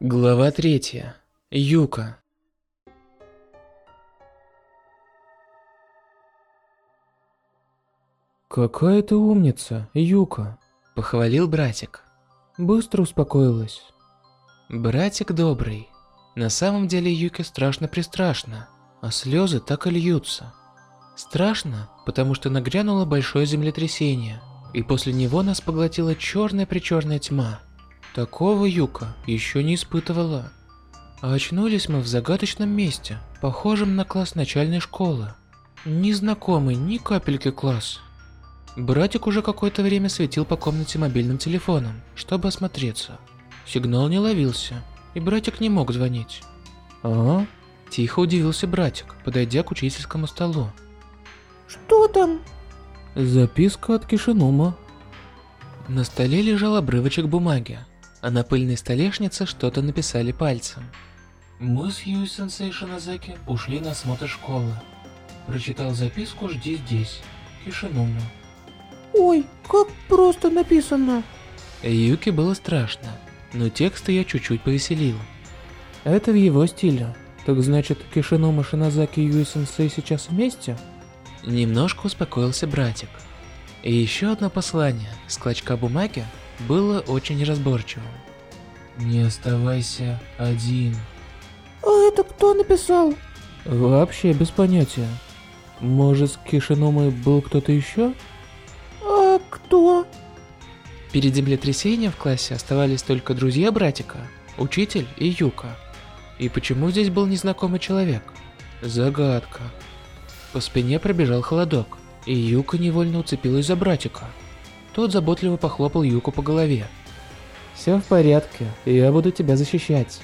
Глава третья. Юка. «Какая ты умница, Юка!» – похвалил братик. «Быстро успокоилась». Братик добрый. На самом деле Юке страшно-пристрашно, а слезы так и льются. Страшно, потому что нагрянуло большое землетрясение, и после него нас поглотила черная-причерная тьма. Такого Юка еще не испытывала. А очнулись мы в загадочном месте, похожем на класс начальной школы. Незнакомый ни капельки класс. Братик уже какое-то время светил по комнате мобильным телефоном, чтобы осмотреться. Сигнал не ловился, и братик не мог звонить. «А?» Тихо удивился братик, подойдя к учительскому столу. «Что там?» «Записка от Кишинума». На столе лежал обрывочек бумаги, а на пыльной столешнице что-то написали пальцем. Мы с Юй Сенсей Шинозаки ушли на осмотр школы. Прочитал записку «Жди здесь». Кишинума. Ой, как просто написано. Юки было страшно, но текст я чуть-чуть повеселил. Это в его стиле. Так значит, Кишинума Шинозаки и Юй Сенсей сейчас вместе? Немножко успокоился братик. И еще одно послание с клочка бумаги было очень неразборчивым. Не оставайся один. А это кто написал? Вообще без понятия. Может, с Кишинумой был кто-то еще? А кто? Перед землетрясением в классе оставались только друзья братика, учитель и Юка. И почему здесь был незнакомый человек? Загадка. По спине пробежал холодок, и Юка невольно уцепилась за братика. Тот заботливо похлопал Юку по голове. Все в порядке, я буду тебя защищать.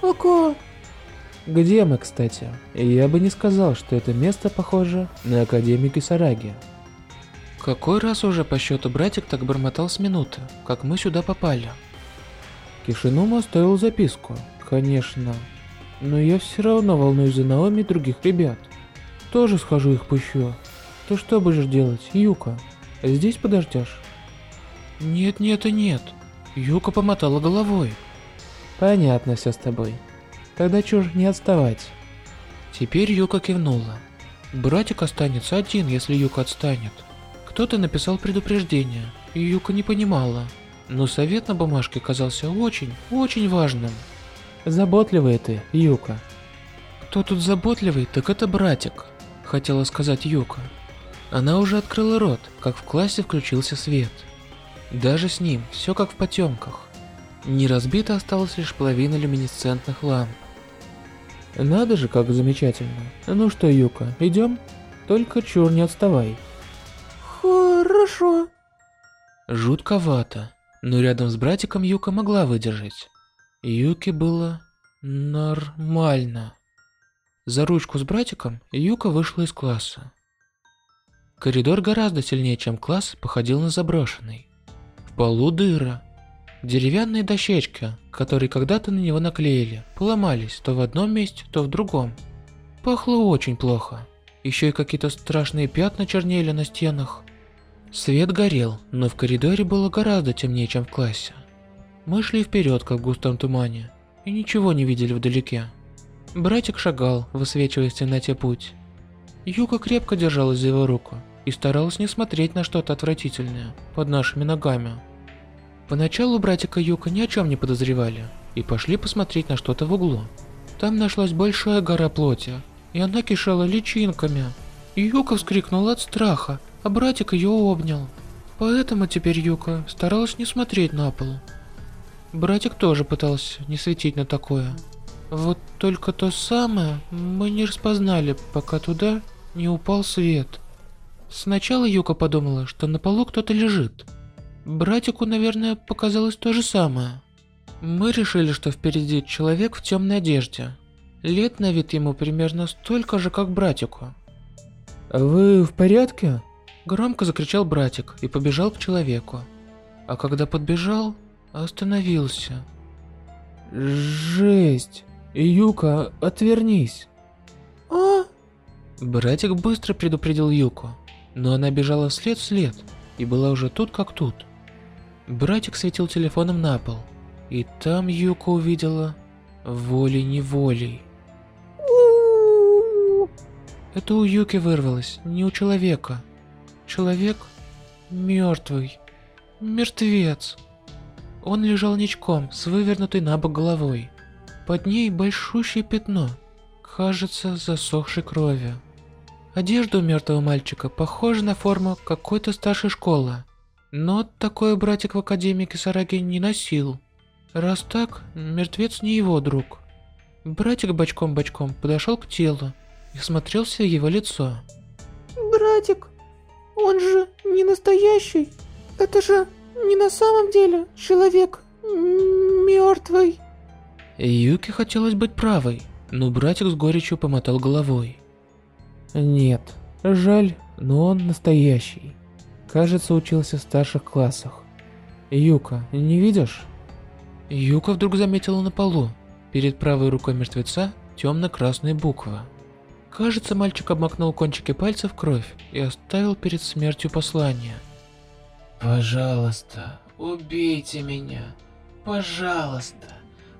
Ага. Где мы, кстати? Я бы не сказал, что это место похоже на Академию Кисараги. Какой раз уже по счету братик так бормотал с минуты, как мы сюда попали? Кишинума оставил записку, конечно. Но я все равно волнуюсь за Наоми и других ребят. Тоже схожу их пущу. Ты что будешь делать, Юка? Здесь подождешь? Нет, нет и нет. Юка помотала головой. Понятно все с тобой. Тогда чушь не отставать. Теперь Юка кивнула. Братик останется один, если Юка отстанет. Кто-то написал предупреждение, и Юка не понимала. Но совет на бумажке казался очень, очень важным. Заботливая ты, Юка. Кто тут заботливый, так это братик, хотела сказать Юка. Она уже открыла рот, как в классе включился свет. Даже с ним все как в потемках. Не разбита осталась лишь половина люминесцентных ламп. Надо же, как замечательно. Ну что, Юка, идем? Только чур не отставай. Хорошо. Жутковато, но рядом с братиком Юка могла выдержать. Юке было нормально. За ручку с братиком Юка вышла из класса. Коридор гораздо сильнее, чем класс, походил на заброшенный. В полу дыра. Деревянные дощечки, которые когда-то на него наклеили, поломались то в одном месте, то в другом. Пахло очень плохо. Еще и какие-то страшные пятна чернели на стенах. Свет горел, но в коридоре было гораздо темнее, чем в классе. Мы шли вперед, как в густом тумане, и ничего не видели вдалеке. Братик шагал, высвечивая в темноте путь. Юка крепко держалась за его руку и старалась не смотреть на что-то отвратительное под нашими ногами. Поначалу братика Юка ни о чем не подозревали и пошли посмотреть на что-то в углу. Там нашлась большая гора плоти, и она кишела личинками. Юка вскрикнула от страха, а братик ее обнял. Поэтому теперь Юка старалась не смотреть на пол. Братик тоже пытался не светить на такое. Вот только то самое мы не распознали, пока туда не упал свет. Сначала Юка подумала, что на полу кто-то лежит. Братику, наверное, показалось то же самое. Мы решили, что впереди человек в темной одежде. Лет на вид ему примерно столько же, как братику. Вы в порядке? Громко закричал братик и побежал к человеку. А когда подбежал, остановился. Жесть. Юка, отвернись. А? Братик быстро предупредил Юку, но она бежала вслед-вслед и была уже тут как тут. Братик светил телефоном на пол. И там Юка увидела волей-неволей. Это у Юки вырвалось, не у человека. Человек мертвый. Мертвец. Он лежал ничком, с вывернутой на бок головой. Под ней большущее пятно, кажется, засохшей кровью. Одежда у мертвого мальчика похожа на форму какой-то старшей школы. Но такой братик в Академии Кисараги не носил. Раз так, мертвец не его друг. Братик бочком-бочком подошел к телу и смотрелся в его лицо. Братик, он же не настоящий. Это же не на самом деле человек мертвый. Юке хотелось быть правой, но братик с горечью помотал головой. Нет, жаль, но он настоящий. Кажется, учился в старших классах. Юка, не видишь? Юка вдруг заметила на полу, перед правой рукой мертвеца, темно-красные буквы. Кажется, мальчик обмакнул кончики пальцев в кровь и оставил перед смертью послание. «Пожалуйста, убейте меня. Пожалуйста,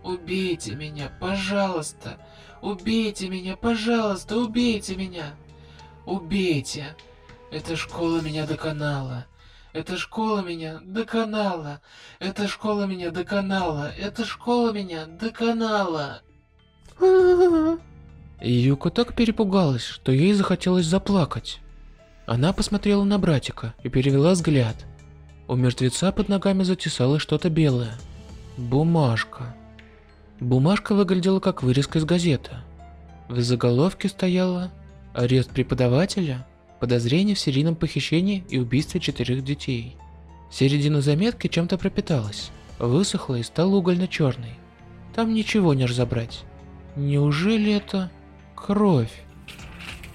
убейте меня. Пожалуйста, убейте меня. Пожалуйста, убейте меня. Убейте. Эта школа меня доконала. Эта школа меня доконала. Эта школа меня доконала. Эта школа меня доконала. Юка так перепугалась, что ей захотелось заплакать. Она посмотрела на братика и перевела взгляд. У мертвеца под ногами затесалось что-то белое. Бумажка. Бумажка выглядела как вырезка из газеты. В заголовке стояло «Арест преподавателя, подозрение в серийном похищении и убийстве четырех детей». Середина заметки чем-то пропиталась, высохла и стала угольно-черной. Там ничего не разобрать. Неужели это кровь?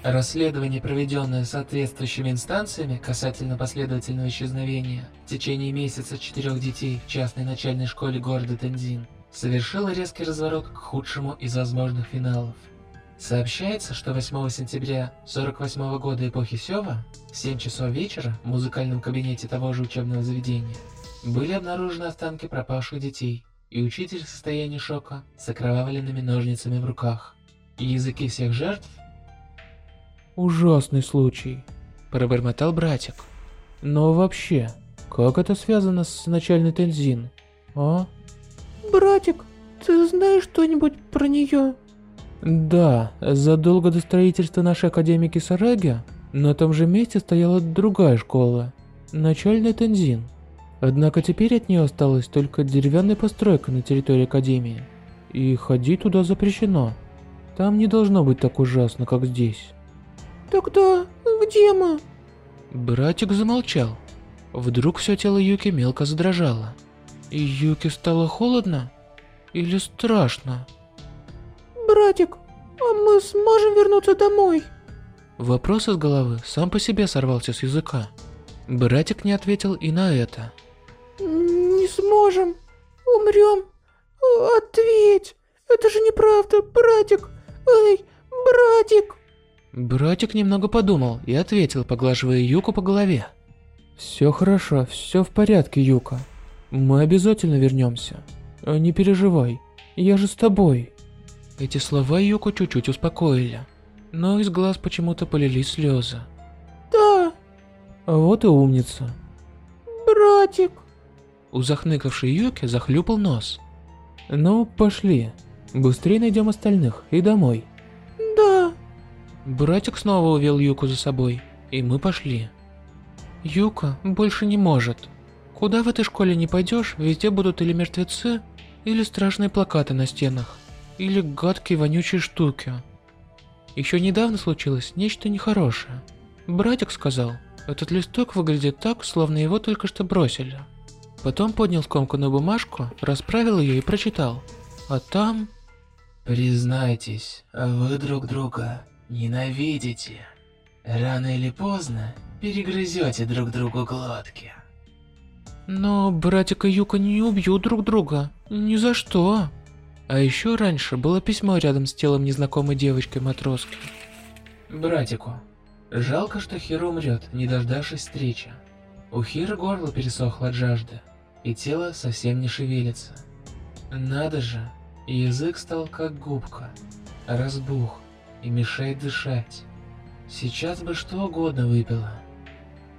Расследование, проведенное соответствующими инстанциями касательно последовательного исчезновения в течение месяца четырех детей в частной начальной школе города Тензин, совершило резкий разворот к худшему из возможных финалов. Сообщается, что 8 сентября 48 года эпохи Сёва в 7 часов вечера в музыкальном кабинете того же учебного заведения были обнаружены останки пропавших детей, и учитель в состоянии шока с окровавленными ножницами в руках. И языки всех жертв Ужасный случай. пробормотал братик. Но вообще, как это связано с начальной Тензин? А? Братик, ты знаешь что-нибудь про нее? Да, задолго до строительства нашей Академии Кисараги на том же месте стояла другая школа, начальная Тензин. Однако теперь от нее осталась только деревянная постройка на территории Академии. И ходить туда запрещено. Там не должно быть так ужасно, как здесь. Тогда где мы? Братик замолчал. Вдруг все тело Юки мелко задрожало. И Юки стало холодно? Или страшно? Братик, а мы сможем вернуться домой? Вопрос из головы сам по себе сорвался с языка. Братик не ответил и на это. Не сможем. Умрем. Ответь. Это же неправда, братик. Эй, братик. Братик немного подумал и ответил, поглаживая Юку по голове. Все хорошо, все в порядке, Юка. Мы обязательно вернемся. А Не переживай, я же с тобой. Эти слова Юку чуть-чуть успокоили, но из глаз почему-то полились слезы. Да, А вот и умница. братик. У захныкавшей Юки захлюпал нос. Ну, пошли. Быстрее найдем остальных и домой. Да, Братик снова увел Юку за собой, и мы пошли. Юка больше не может. Куда в этой школе не пойдешь, везде будут или мертвецы, или страшные плакаты на стенах, или гадкие вонючие штуки. Еще недавно случилось нечто нехорошее. Братик сказал, этот листок выглядит так, словно его только что бросили. Потом поднял скомканную бумажку, расправил ее и прочитал. А там... Признайтесь, вы друг друга ненавидите. Рано или поздно перегрызете друг другу глотки. Но братик и Юка не убьют друг друга. Ни за что. А еще раньше было письмо рядом с телом незнакомой девочки-матроски. Братику. Жалко, что Хиро умрет, не дождавшись встречи. У Хиры горло пересохло от жажды, и тело совсем не шевелится. Надо же, язык стал как губка, разбух и мешает дышать. Сейчас бы что угодно выпила.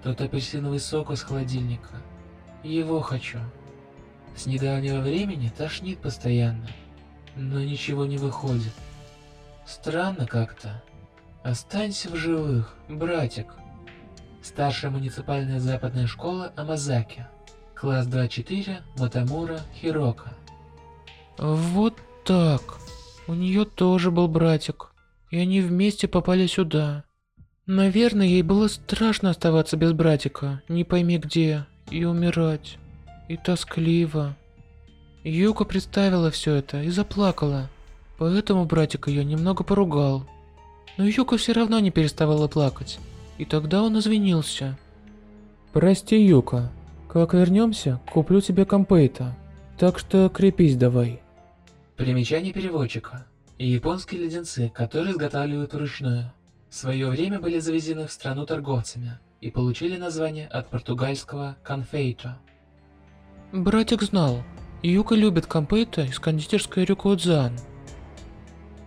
Тот апельсиновый сок из холодильника. Его хочу. С недавнего времени тошнит постоянно, но ничего не выходит. Странно как-то. Останься в живых, братик. Старшая муниципальная западная школа Амазаки. Класс 2-4, Матамура, Хирока. Вот так. У нее тоже был братик. И они вместе попали сюда. Наверное, ей было страшно оставаться без братика, не пойми где, и умирать. И тоскливо. Юка представила все это и заплакала. Поэтому братик ее немного поругал. Но Юка все равно не переставала плакать. И тогда он извинился. «Прости, Юка. Как вернемся, куплю тебе компейта. Так что крепись давай». Примечание переводчика. Японские леденцы, которые изготавливают вручную. В свое время были завезены в страну торговцами и получили название от португальского «конфейто». Братик знал, Юка любит компейта из кондитерской Рюкудзан.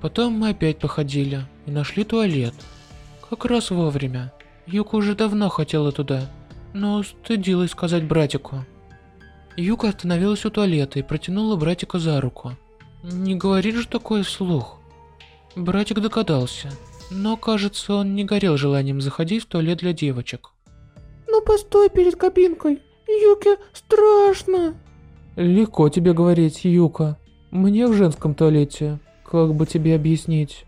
Потом мы опять походили и нашли туалет. Как раз вовремя. Юка уже давно хотела туда, но стыдилась сказать братику. Юка остановилась у туалета и протянула братика за руку. Не говорит же такое вслух. Братик догадался, но кажется, он не горел желанием заходить в туалет для девочек. Ну постой перед кабинкой. Юке страшно. Легко тебе говорить, Юка. Мне в женском туалете. Как бы тебе объяснить?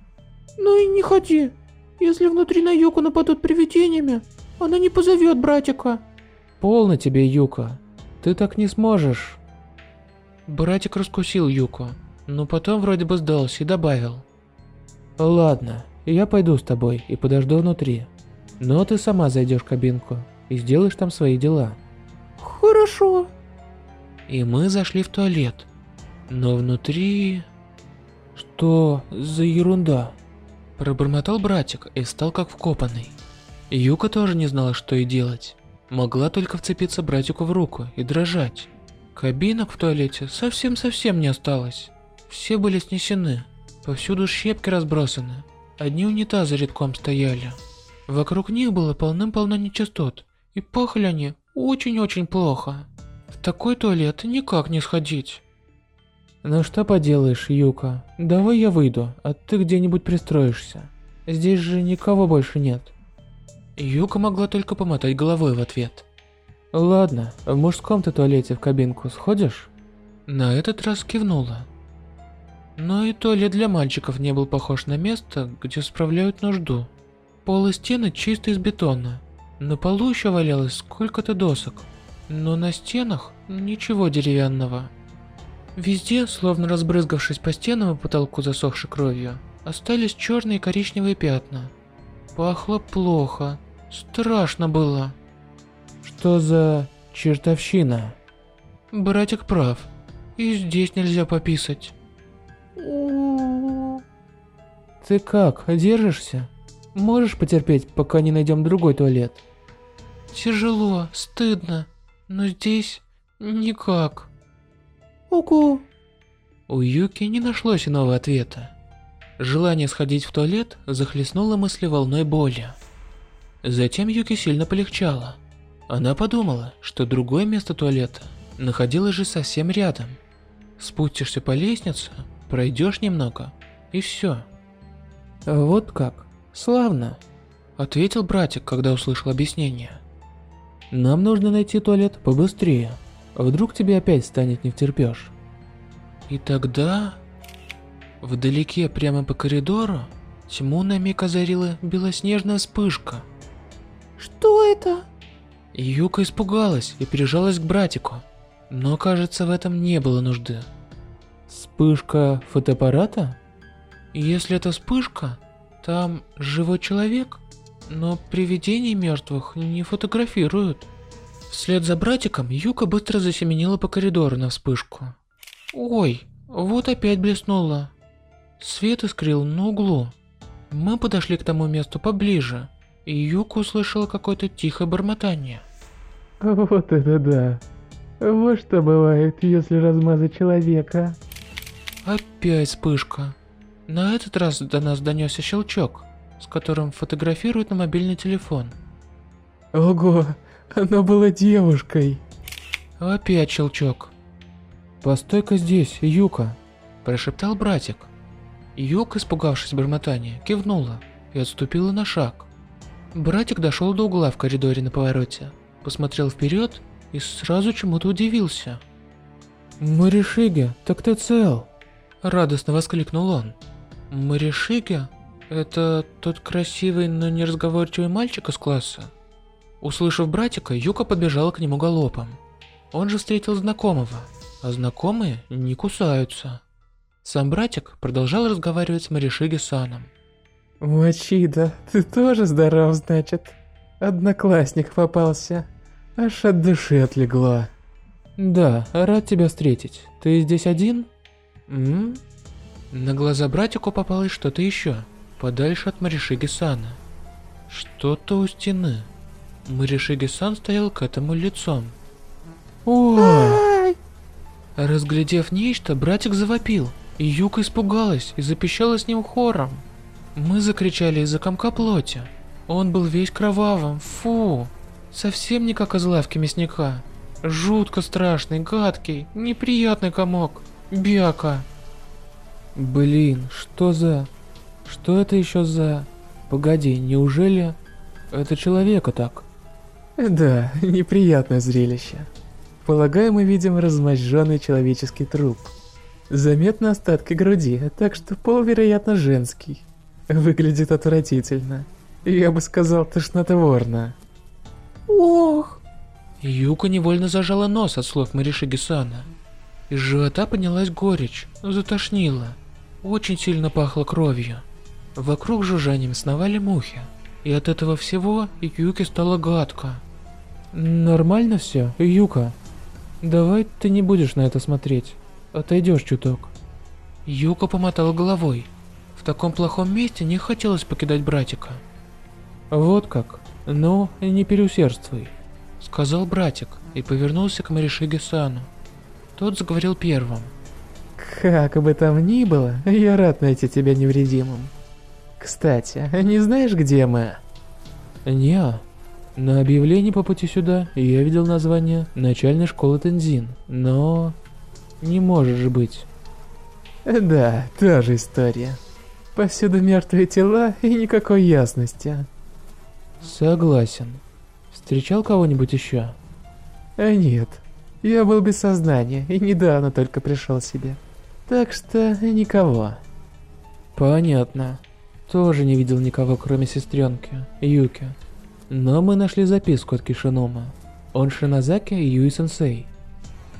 Ну и не ходи. Если внутри на Юку нападут привидениями, она не позовет братика. Полно тебе, Юка. Ты так не сможешь. Братик раскусил Юку, но потом вроде бы сдался и добавил. Ладно, я пойду с тобой и подожду внутри. Но ты сама зайдешь в кабинку и сделаешь там свои дела. Хорошо. И мы зашли в туалет. Но внутри... Что за ерунда? Пробормотал братик и стал как вкопанный. Юка тоже не знала, что и делать. Могла только вцепиться братику в руку и дрожать. Кабинок в туалете совсем-совсем не осталось. Все были снесены. Повсюду щепки разбросаны. Одни унитазы редком стояли. Вокруг них было полным-полно нечистот. И пахли они очень-очень плохо. В такой туалет никак не сходить. Ну что поделаешь, Юка. Давай я выйду, а ты где-нибудь пристроишься. Здесь же никого больше нет. Юка могла только помотать головой в ответ. Ладно, в мужском ты туалете в кабинку сходишь? На этот раз кивнула. Но и туалет для мальчиков не был похож на место, где справляют нужду. Пол и стены чисто из бетона. На полу еще валялось сколько-то досок, но на стенах ничего деревянного. Везде, словно разбрызгавшись по стенам и потолку засохшей кровью, остались черные и коричневые пятна. Пахло плохо, страшно было. Что за чертовщина? Братик прав, и здесь нельзя пописать. Ты как, держишься? Можешь потерпеть, пока не найдем другой туалет? Тяжело, стыдно, но здесь никак. Ого. У Юки не нашлось иного ответа. Желание сходить в туалет захлестнуло мысли волной боли. Затем Юки сильно полегчало. Она подумала, что другое место туалета находилось же совсем рядом. Спустишься по лестнице, пройдешь немного, и все. Вот как. Славно. Ответил братик, когда услышал объяснение. Нам нужно найти туалет побыстрее. Вдруг тебе опять станет не втерпешь. И тогда... Вдалеке, прямо по коридору, тьму на миг озарила белоснежная вспышка. Что это? Юка испугалась и прижалась к братику. Но, кажется, в этом не было нужды. Вспышка фотоаппарата? Если это вспышка, там живой человек, но привидений мертвых не фотографируют. Вслед за братиком Юка быстро засеменила по коридору на вспышку. Ой, вот опять блеснула. Свет искрил на углу. Мы подошли к тому месту поближе, и Юка услышала какое-то тихое бормотание. Вот это да. Вот что бывает, если размазать человека. Опять вспышка. На этот раз до нас донесся щелчок, с которым фотографирует на мобильный телефон. Ого, она была девушкой. Опять щелчок. Постой-ка здесь, Юка. Прошептал братик. Юка, испугавшись бормотания, кивнула и отступила на шаг. Братик дошел до угла в коридоре на повороте, посмотрел вперед и сразу чему-то удивился. Маришиге, так ты цел? Радостно воскликнул он. Маришиге? Это тот красивый, но неразговорчивый мальчик из класса? Услышав братика, Юка подбежала к нему галопом. Он же встретил знакомого, а знакомые не кусаются. Сам братик продолжал разговаривать с Маришиги Саном. Мачида, ты тоже здоров, значит? Одноклассник попался. Аж от души отлегло. Да, рад тебя встретить. Ты здесь один? М? На глаза братику попалось что-то еще, подальше от Маришиги Сана. Что-то у стены. Маришиги Сан стоял к этому лицом. О! Разглядев нечто, братик завопил, и Юка испугалась и запищала с ним хором. Мы закричали из-за комка плоти. Он был весь кровавым, фу! Совсем не как из лавки мясника. Жутко страшный, гадкий, неприятный комок. Бяка. Блин, что за... Что это еще за... Погоди, неужели... Это человека так? Да, неприятное зрелище. Полагаю, мы видим размозженный человеческий труп. Заметны остатки груди, так что пол, вероятно, женский. Выглядит отвратительно. Я бы сказал, тошнотворно. Ох. Юка невольно зажала нос от слов Маришиги Сана. Из живота поднялась горечь, затошнило. Очень сильно пахло кровью. Вокруг жужжанием сновали мухи. И от этого всего Юке стало гадко. Нормально все, Юка? Давай ты не будешь на это смотреть. Отойдешь чуток. Юка помотала головой. В таком плохом месте не хотелось покидать братика. Вот как. Ну, не переусердствуй. Сказал братик и повернулся к Маришиге Сану. Тот заговорил первым. Как бы там ни было, я рад найти тебя невредимым. Кстати, не знаешь, где мы? Не. На объявлении по пути сюда я видел название начальной школы Тензин, но... Не может же быть. Да, та же история. Повсюду мертвые тела и никакой ясности. Согласен. Встречал кого-нибудь еще? Нет. Я был без сознания и недавно только пришел себе. Так что никого. Понятно. Тоже не видел никого, кроме сестренки, Юки. Но мы нашли записку от Кишинома. Он Шиназаки Юи-сенсей.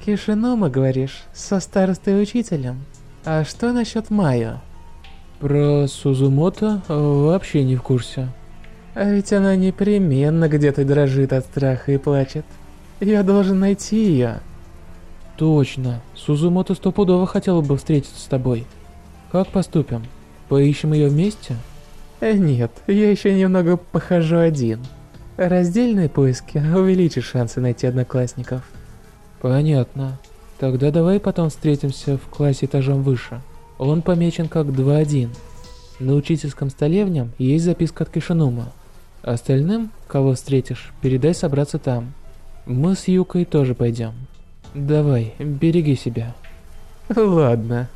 Кишинома, говоришь, со старостой учителем? А что насчет Майо? Про Сузумото вообще не в курсе. А ведь она непременно где-то дрожит от страха и плачет. Я должен найти ее. Точно. Сузумото стопудово хотела бы встретиться с тобой. Как поступим? Поищем ее вместе? Э, нет, я еще немного похожу один. Раздельные поиски увеличат шансы найти одноклассников. Понятно. Тогда давай потом встретимся в классе этажом выше. Он помечен как 2-1. На учительском столе в нем есть записка от Кишинума. Остальным, кого встретишь, передай собраться там. Мы с Юкой тоже пойдем. Давай, береги себя. Ладно.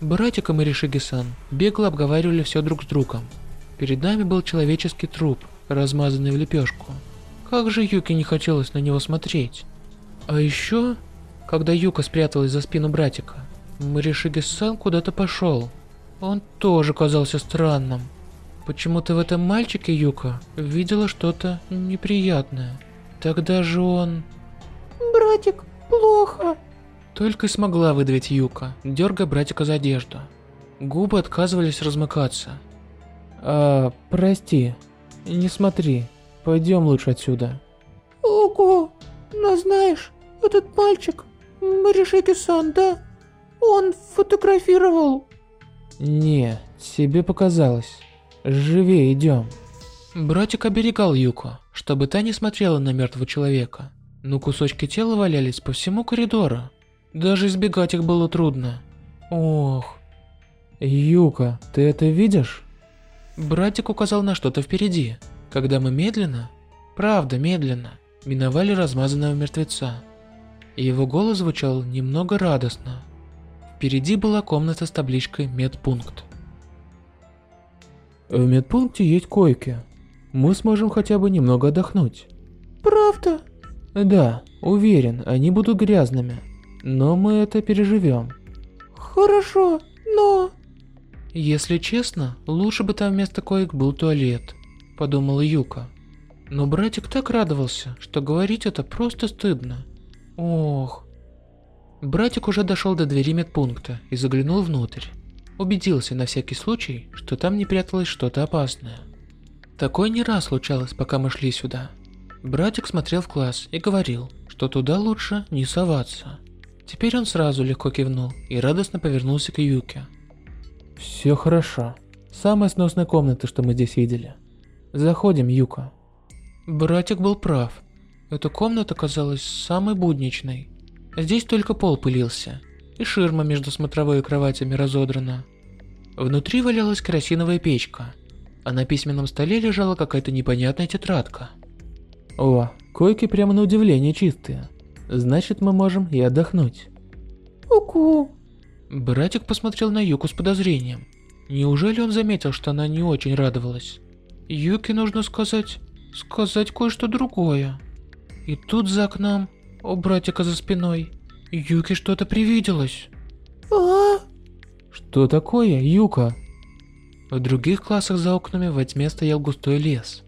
Братик и Маришиги-сан бегло обговаривали все друг с другом. Перед нами был человеческий труп, размазанный в лепешку. Как же Юке не хотелось на него смотреть. А еще, когда Юка спряталась за спину братика, Маришиги-сан куда-то пошел. Он тоже казался странным. Почему-то в этом мальчике Юка видела что-то неприятное. Тогда же он... Братик, плохо. Только и смогла выдавить Юка, дергая братика за одежду. Губы отказывались размыкаться. А, прости. Не смотри. Пойдем лучше отсюда. Ого, но знаешь, этот мальчик, Маришики-сан, да? Он фотографировал. Не, тебе показалось. Живее идем. Братик оберегал Юку, чтобы та не смотрела на мертвого человека. Но кусочки тела валялись по всему коридору. Даже избегать их было трудно. Ох. Юка, ты это видишь? Братик указал на что-то впереди, когда мы медленно, правда медленно, миновали размазанного мертвеца. Его голос звучал немного радостно. Впереди была комната с табличкой «Медпункт». В медпункте есть койки. Мы сможем хотя бы немного отдохнуть. Правда? Да, уверен, они будут грязными. Но мы это переживем. Хорошо, но... Если честно, лучше бы там вместо коек был туалет, подумала Юка. Но братик так радовался, что говорить это просто стыдно. Ох. Братик уже дошел до двери медпункта и заглянул внутрь. Убедился на всякий случай, что там не пряталось что-то опасное. Такое не раз случалось, пока мы шли сюда. Братик смотрел в класс и говорил, что туда лучше не соваться. Теперь он сразу легко кивнул и радостно повернулся к Юке. Все хорошо. Самая сносная комната, что мы здесь видели. Заходим, Юка. Братик был прав. Эта комната казалась самой будничной. Здесь только пол пылился, и ширма между смотровой и кроватями разодрана. Внутри валялась керосиновая печка, а на письменном столе лежала какая-то непонятная тетрадка. О, койки прямо на удивление чистые. Значит, мы можем и отдохнуть. Уку. Братик посмотрел на Юку с подозрением. Неужели он заметил, что она не очень радовалась? Юке нужно сказать... сказать кое-что другое. И тут за окном, у братика за спиной, Юке что-то привиделось. А? Что такое, Юка? В других классах за окнами во тьме стоял густой лес.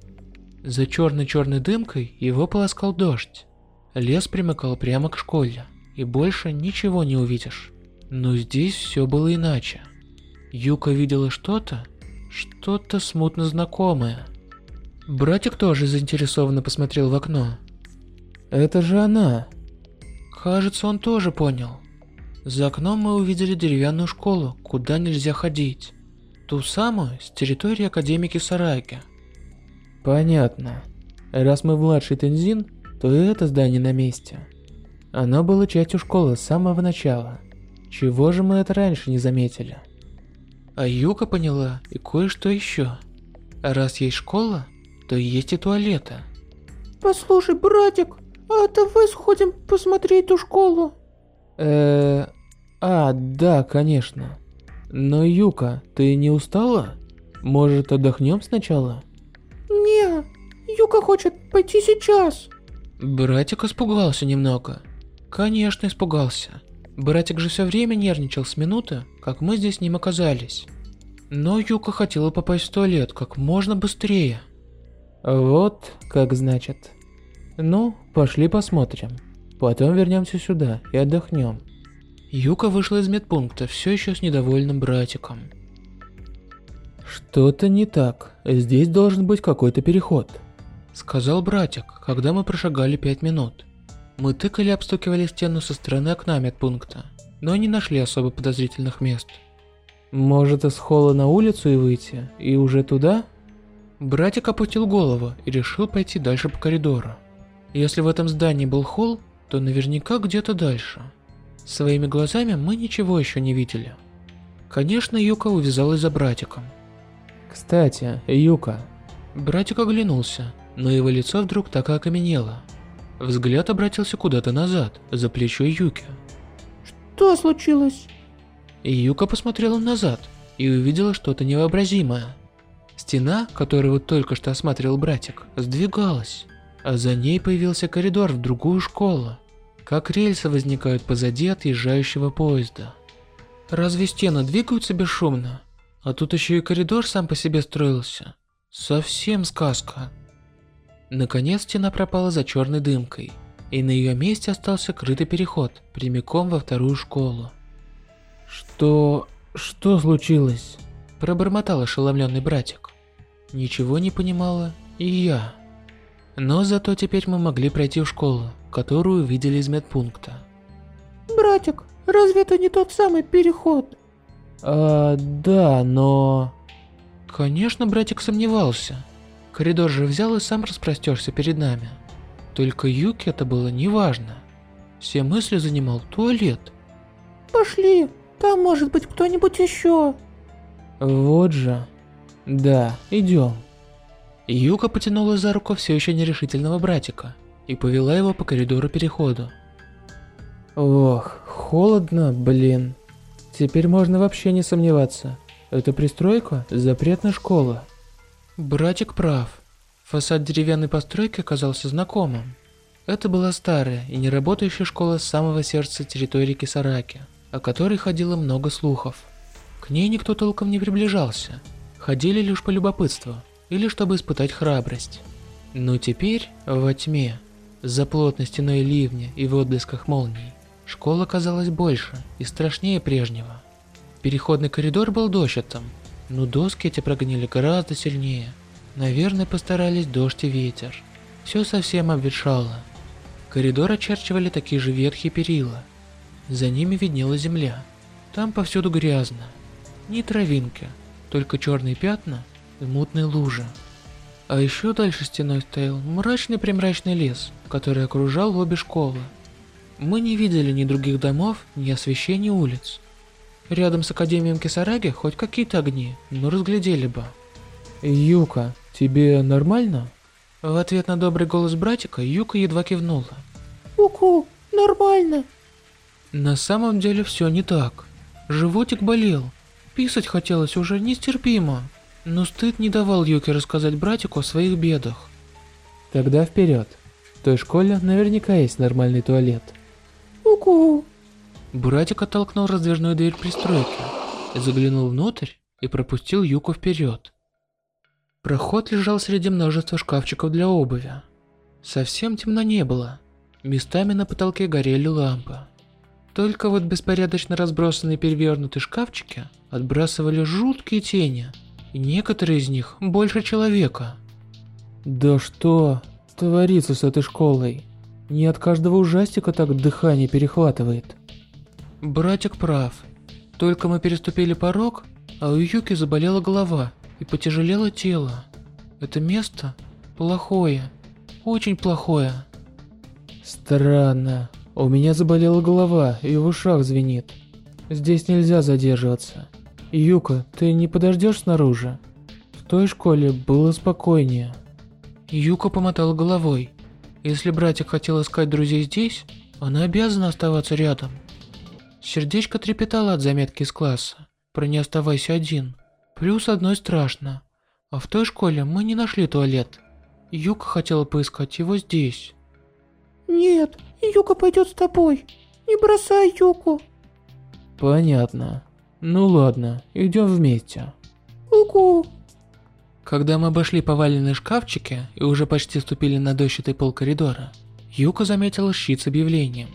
За черной-черной дымкой его полоскал дождь. Лес примыкал прямо к школе, и больше ничего не увидишь. Но здесь все было иначе. Юка видела что-то, что-то смутно знакомое. Братик тоже заинтересованно посмотрел в окно. Это же она. Кажется, он тоже понял. За окном мы увидели деревянную школу, куда нельзя ходить. Ту самую с территории Академики Сарайки. Понятно. Раз мы младший Тензин, то и это здание на месте. Оно было частью школы с самого начала. Чего же мы это раньше не заметили? А Юка поняла и кое-что еще. Раз есть школа, то есть и туалеты. Послушай, братик, а давай сходим посмотреть ту школу. Э, а, да, конечно. Но Юка, ты не устала? Может, отдохнем сначала? Не, Юка хочет пойти сейчас. Братик испугался немного. Конечно, испугался. Братик же все время нервничал с минуты, как мы здесь с ним оказались. Но Юка хотела попасть в туалет как можно быстрее. Вот как значит. Ну, пошли посмотрим. Потом вернемся сюда и отдохнем. Юка вышла из медпункта все еще с недовольным братиком. Что-то не так. Здесь должен быть какой-то переход. Сказал братик, когда мы прошагали пять минут. Мы тыкали и обстукивали стену со стороны окна медпункта, но не нашли особо подозрительных мест. Может из холла на улицу и выйти, и уже туда? Братик опустил голову и решил пойти дальше по коридору. Если в этом здании был холл, то наверняка где-то дальше. Своими глазами мы ничего еще не видели. Конечно, Юка увязалась за братиком. Кстати, Юка. Братик оглянулся, но его лицо вдруг так и окаменело. Взгляд обратился куда-то назад, за плечо Юки. Что случилось? Юка посмотрела назад и увидела что-то невообразимое. Стена, которую вот только что осматривал братик, сдвигалась, а за ней появился коридор в другую школу, как рельсы возникают позади отъезжающего поезда. Разве стены двигаются бесшумно? А тут еще и коридор сам по себе строился. Совсем сказка. Наконец стена пропала за черной дымкой, и на ее месте остался крытый переход прямиком во вторую школу. Что... что случилось? Пробормотал ошеломленный братик. Ничего не понимала и я. Но зато теперь мы могли пройти в школу, которую видели из медпункта. Братик, разве это не тот самый переход? А, да, но... Конечно, братик сомневался. Коридор же взял и сам распростерся перед нами. Только Юки это было неважно. Все мысли занимал туалет. Пошли, Там может быть кто-нибудь еще. Вот же. Да, идем. Юка потянула за руку все еще нерешительного братика и повела его по коридору переходу. Ох, холодно, блин. Теперь можно вообще не сомневаться. Эта пристройка – запретная школа. Братик прав. Фасад деревянной постройки оказался знакомым. Это была старая и неработающая школа с самого сердца территории Кисараки, о которой ходило много слухов. К ней никто толком не приближался. Ходили лишь по любопытству или чтобы испытать храбрость. Но теперь, во тьме, за плотной стеной ливня и в отблесках молний, школа казалась больше и страшнее прежнего. Переходный коридор был дощатым, но доски эти прогнили гораздо сильнее. Наверное, постарались дождь и ветер. Все совсем обветшало. Коридор очерчивали такие же ветхие перила. За ними виднела земля. Там повсюду грязно. Ни травинки, только черные пятна и мутные лужи. А еще дальше стеной стоял мрачный-примрачный лес, который окружал обе школы. Мы не видели ни других домов, ни освещения улиц. Рядом с Академией Кисараги хоть какие-то огни, но разглядели бы. Юка, тебе нормально? В ответ на добрый голос братика Юка едва кивнула. Уку, нормально. На самом деле все не так. Животик болел. Писать хотелось уже нестерпимо. Но стыд не давал Юке рассказать братику о своих бедах. Тогда вперед. В той школе наверняка есть нормальный туалет. Уку. Братик оттолкнул раздвижную дверь пристройки, заглянул внутрь и пропустил Юку вперед. Проход лежал среди множества шкафчиков для обуви. Совсем темно не было. Местами на потолке горели лампы. Только вот беспорядочно разбросанные перевернутые шкафчики отбрасывали жуткие тени – некоторые из них больше человека. Да что творится с этой школой? Не от каждого ужастика так дыхание перехватывает. Братик прав. Только мы переступили порог, а у Юки заболела голова и потяжелело тело. Это место плохое, очень плохое. Странно. У меня заболела голова и в ушах звенит. Здесь нельзя задерживаться. Юка, ты не подождешь снаружи? В той школе было спокойнее. Юка помотала головой. Если братик хотел искать друзей здесь, она обязана оставаться рядом. Сердечко трепетало от заметки из класса. Про не оставайся один. Плюс одной страшно. А в той школе мы не нашли туалет. Юка хотела поискать его здесь. Нет, Юка пойдет с тобой. Не бросай Юку. Понятно. Ну ладно, идем вместе. Угу. Когда мы обошли поваленные шкафчики и уже почти ступили на дощатый пол коридора, Юка заметила щит с объявлением.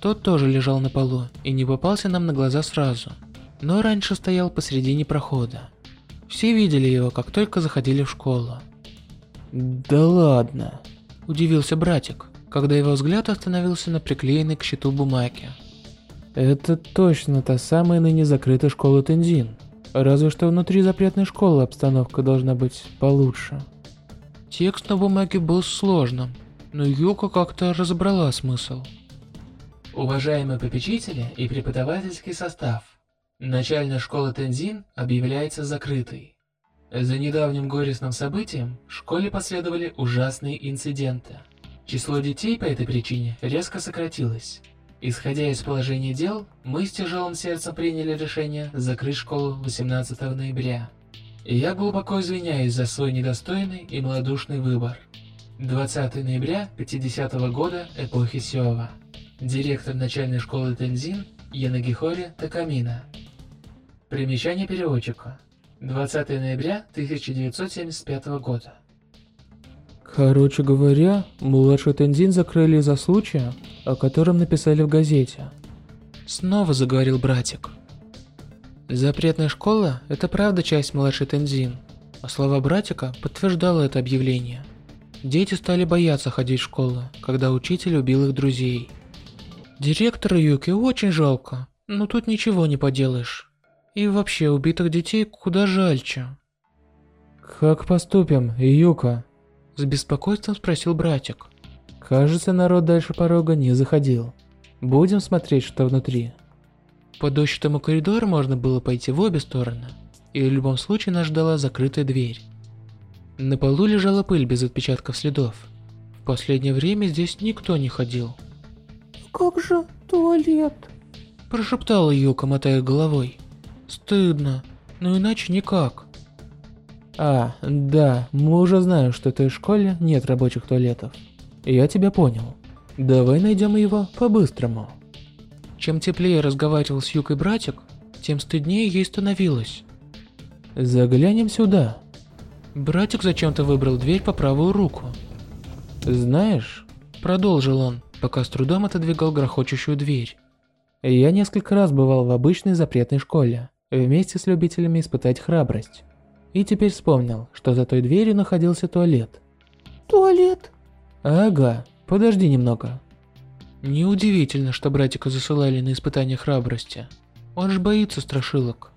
Тот тоже лежал на полу и не попался нам на глаза сразу, но раньше стоял посредине прохода. Все видели его, как только заходили в школу. Да ладно. Удивился братик, когда его взгляд остановился на приклеенной к щиту бумаге. Это точно та самая ныне закрытая школа Тензин. Разве что внутри запретной школы обстановка должна быть получше. Текст на бумаге был сложным, но Юка как-то разобрала смысл. Уважаемые попечители и преподавательский состав, начальная школа Тензин объявляется закрытой. За недавним горестным событием в школе последовали ужасные инциденты. Число детей по этой причине резко сократилось. Исходя из положения дел, мы с тяжелым сердцем приняли решение закрыть школу 18 ноября. И я глубоко извиняюсь за свой недостойный и малодушный выбор. 20 ноября 50 -го года эпохи Сёва. Директор начальной школы Тензин Янагихори Такамина. Примечание переводчика. 20 ноября 1975 года. Короче говоря, младший Тензин закрыли из-за случая, о котором написали в газете. Снова заговорил братик. Запретная школа – это правда часть младшей Тензин, а слова братика подтверждало это объявление. Дети стали бояться ходить в школу, когда учитель убил их друзей. Директора Юки очень жалко, но тут ничего не поделаешь. И вообще убитых детей куда жальче. Как поступим, Юка? С беспокойством спросил братик. Кажется, народ дальше порога не заходил. Будем смотреть, что внутри. По дощатому коридору можно было пойти в обе стороны, и в любом случае нас ждала закрытая дверь. На полу лежала пыль без отпечатков следов. В последнее время здесь никто не ходил. Как же туалет? Прошептала Юка, мотая головой. Стыдно, но иначе никак. А, да, мы уже знаем, что в той школе нет рабочих туалетов. Я тебя понял. Давай найдем его по-быстрому. Чем теплее разговаривал с Юкой братик, тем стыднее ей становилось. Заглянем сюда. Братик зачем-то выбрал дверь по правую руку. Знаешь, Продолжил он, пока с трудом отодвигал грохочущую дверь. я несколько раз бывал в обычной запретной школе, вместе с любителями испытать храбрость. И теперь вспомнил, что за той дверью находился туалет. Туалет? Ага, подожди немного. Неудивительно, что братика засылали на испытание храбрости. Он ж боится страшилок.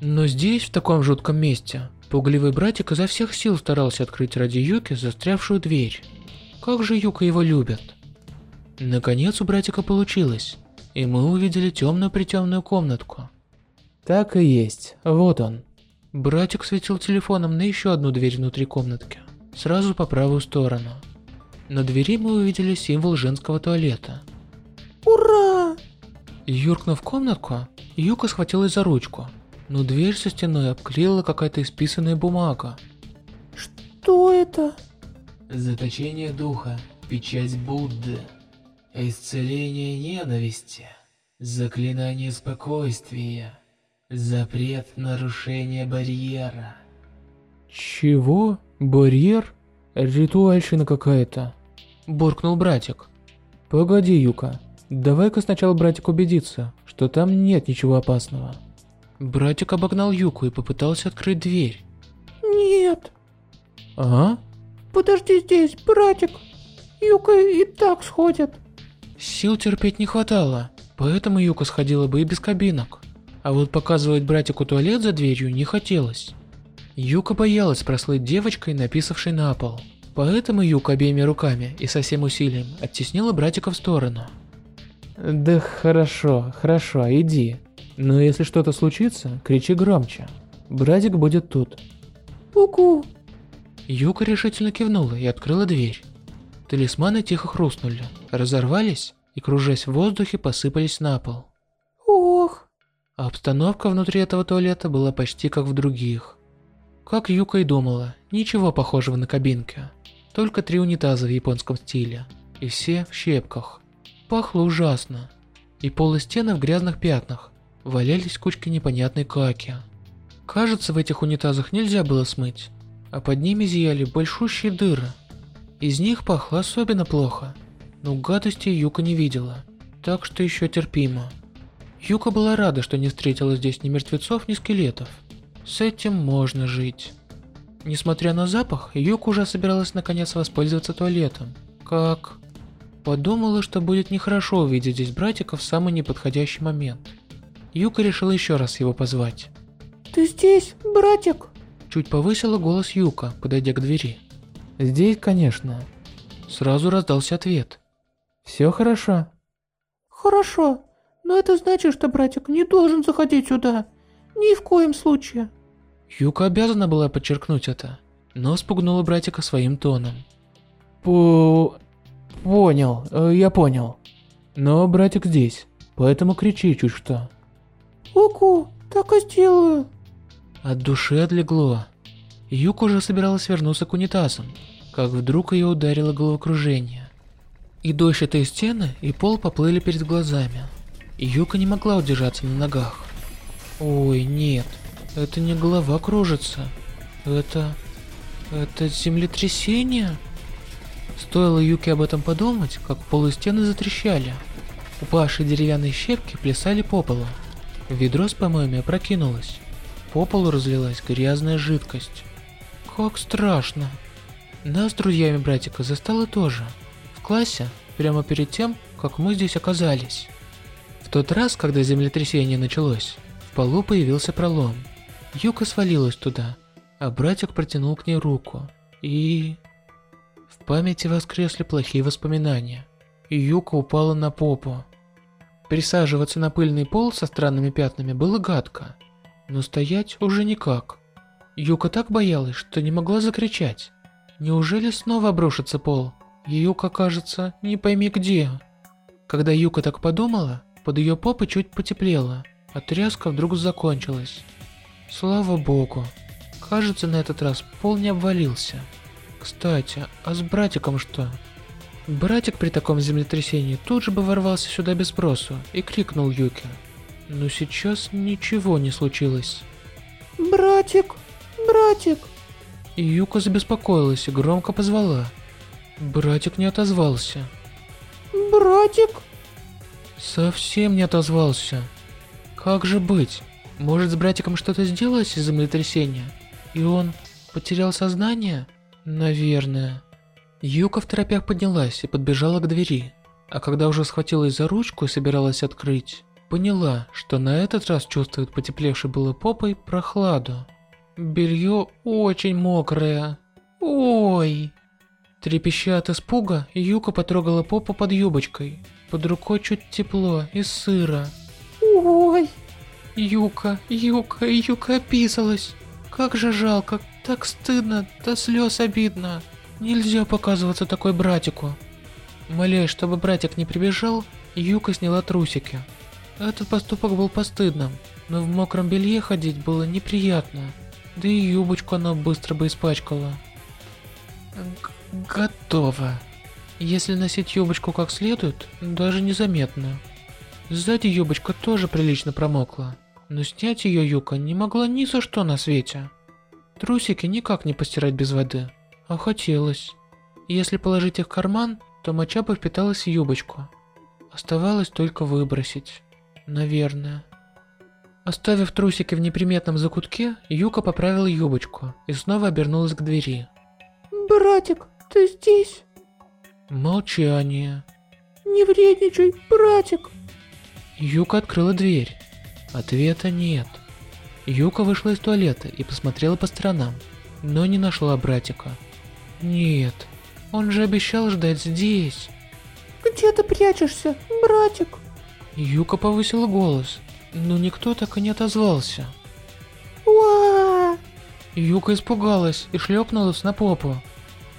Но здесь, в таком жутком месте, пугливый братик изо всех сил старался открыть ради Юки застрявшую дверь. Как же Юка его любит. Наконец у братика получилось, и мы увидели темную-притемную комнатку. Так и есть, вот он. Братик светил телефоном на еще одну дверь внутри комнатки, сразу по правую сторону. На двери мы увидели символ женского туалета. Ура! Юркнув в комнатку, Юка схватилась за ручку, но дверь со стеной обклеила какая-то исписанная бумага. Что это? Заточение духа, печать Будды, исцеление ненависти, заклинание спокойствия, запрет нарушения барьера. Чего? Барьер? Ритуальщина какая-то. Буркнул братик. Погоди, Юка. Давай-ка сначала братик убедится, что там нет ничего опасного. Братик обогнал Юку и попытался открыть дверь. Нет. А? Подожди здесь, братик. Юка и так сходит. Сил терпеть не хватало, поэтому Юка сходила бы и без кабинок. А вот показывать братику туалет за дверью не хотелось. Юка боялась прослыть девочкой, написавшей на пол. Поэтому Юка обеими руками и со всем усилием оттеснила братика в сторону. Да хорошо, хорошо, иди. Но если что-то случится, кричи громче. Братик будет тут. Угу. Юка решительно кивнула и открыла дверь. Талисманы тихо хрустнули, разорвались и, кружась в воздухе, посыпались на пол. Ох. А обстановка внутри этого туалета была почти как в других. Как Юка и думала, ничего похожего на кабинки. Только три унитаза в японском стиле. И все в щепках. Пахло ужасно. И пол и стены в грязных пятнах. Валялись кучки непонятной каки. Кажется, в этих унитазах нельзя было смыть. А под ними зияли большущие дыры. Из них пахло особенно плохо. Но гадости Юка не видела. Так что еще терпимо. Юка была рада, что не встретила здесь ни мертвецов, ни скелетов. С этим можно жить. Несмотря на запах, Юка уже собиралась наконец воспользоваться туалетом. Как... Подумала, что будет нехорошо увидеть здесь братика в самый неподходящий момент. Юка решила еще раз его позвать. Ты здесь, братик? Чуть повысила голос Юка, подойдя к двери. Здесь, конечно. Сразу раздался ответ. Все хорошо. Хорошо. Но это значит, что братик не должен заходить сюда. Ни в коем случае. Юка обязана была подчеркнуть это, но спугнула братика своим тоном. По... Понял, э, я понял. Но братик здесь, поэтому кричи чуть что. Угу, так и сделаю. От души отлегло. Юка уже собиралась вернуться к унитазам, как вдруг ее ударило головокружение. И дощатые стены, и пол поплыли перед глазами. Юка не могла удержаться на ногах. Ой, нет, это не голова кружится. Это... это землетрясение? Стоило Юке об этом подумать, как пол и стены затрещали. Упавшие деревянные щепки плясали по полу. Ведро с помоями опрокинулось. По полу разлилась грязная жидкость. Как страшно. Нас с друзьями братика застало тоже. В классе, прямо перед тем, как мы здесь оказались. Тот раз, когда землетрясение началось, в полу появился пролом. Юка свалилась туда, а братик протянул к ней руку. И... В памяти воскресли плохие воспоминания. И Юка упала на попу. Присаживаться на пыльный пол со странными пятнами было гадко, но стоять уже никак. Юка так боялась, что не могла закричать. Неужели снова обрушится пол? Юка, кажется, не пойми где. Когда Юка так подумала, под ее попой чуть потеплело, а тряска вдруг закончилась. Слава богу. Кажется, на этот раз пол не обвалился. Кстати, а с братиком что? Братик при таком землетрясении тут же бы ворвался сюда без спросу и крикнул Юке. Но сейчас ничего не случилось. Братик, братик. И Юка забеспокоилась и громко позвала. Братик не отозвался. Братик. Совсем не отозвался. Как же быть? Может с братиком что-то сделалось из землетрясения? И он потерял сознание? Наверное. Юка в торопях поднялась и подбежала к двери. А когда уже схватилась за ручку и собиралась открыть, поняла, что на этот раз чувствует потеплевшей было попой прохладу. Белье очень мокрое. Ой. Трепеща от испуга, Юка потрогала попу под юбочкой. Под рукой чуть тепло и сыро. Ой. Юка, Юка, Юка описалась. Как же жалко, так стыдно, до слез обидно. Нельзя показываться такой братику. Молясь, чтобы братик не прибежал, Юка сняла трусики. Этот поступок был постыдным, но в мокром белье ходить было неприятно. Да и юбочку она быстро бы испачкала. Г готово. Если носить юбочку как следует, даже незаметно. Сзади юбочка тоже прилично промокла, но снять ее Юка не могла ни за что на свете. Трусики никак не постирать без воды, а хотелось. Если положить их в карман, то моча бы впиталась в юбочку. Оставалось только выбросить. Наверное. Оставив трусики в неприметном закутке, Юка поправила юбочку и снова обернулась к двери. Братик, ты здесь? Молчание. Не вредничай, братик. Юка открыла дверь. Ответа нет. Юка вышла из туалета и посмотрела по сторонам, но не нашла братика. Нет, он же обещал ждать здесь. Где ты прячешься, братик? Юка повысила голос, но никто так и не отозвался. Уа! Юка испугалась и шлепнулась на попу.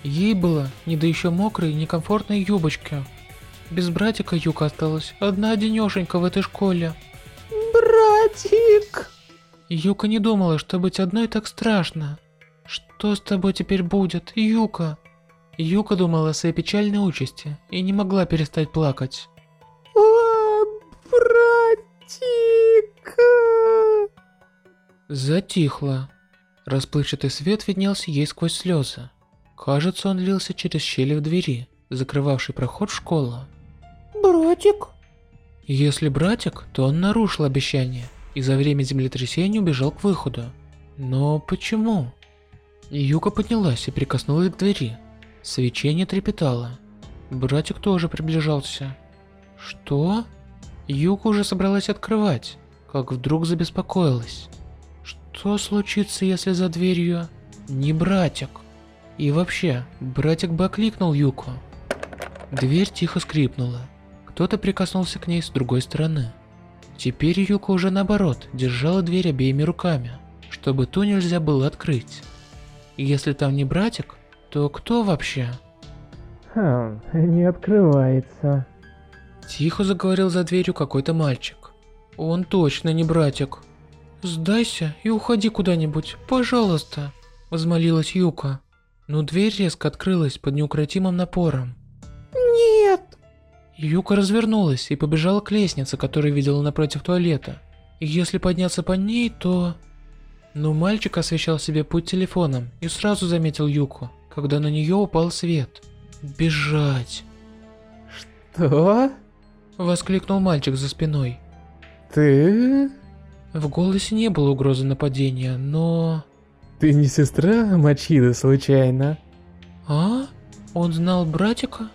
Ей было не до еще мокрой и некомфортной юбочки. Без братика Юка осталась одна одинешенька в этой школе. Братик! Юка не думала, что быть одной так страшно. Что с тобой теперь будет, Юка? Юка думала о своей печальной участи и не могла перестать плакать. А, братик! Затихло. Расплывчатый свет виднелся ей сквозь слезы. Кажется, он лился через щели в двери, закрывавшей проход в школу. Братик? Если братик, то он нарушил обещание и за время землетрясения убежал к выходу. Но почему? Юка поднялась и прикоснулась к двери. Свечение трепетало. Братик тоже приближался. Что? Юка уже собралась открывать, как вдруг забеспокоилась. Что случится, если за дверью не братик? И вообще, братик бы окликнул Юку. Дверь тихо скрипнула. Кто-то прикоснулся к ней с другой стороны. Теперь Юка уже наоборот держала дверь обеими руками, чтобы ту нельзя было открыть. Если там не братик, то кто вообще? Хм, не открывается. Тихо заговорил за дверью какой-то мальчик. Он точно не братик. «Сдайся и уходи куда-нибудь, пожалуйста», – возмолилась Юка. Но дверь резко открылась под неукротимым напором. Нет! Юка развернулась и побежала к лестнице, которую видела напротив туалета. И если подняться по ней, то... Но мальчик освещал себе путь телефоном и сразу заметил Юку, когда на нее упал свет. Бежать. Что? Воскликнул мальчик за спиной. Ты? В голосе не было угрозы нападения, но... Ты не сестра Мачида случайно? А? Он знал братика?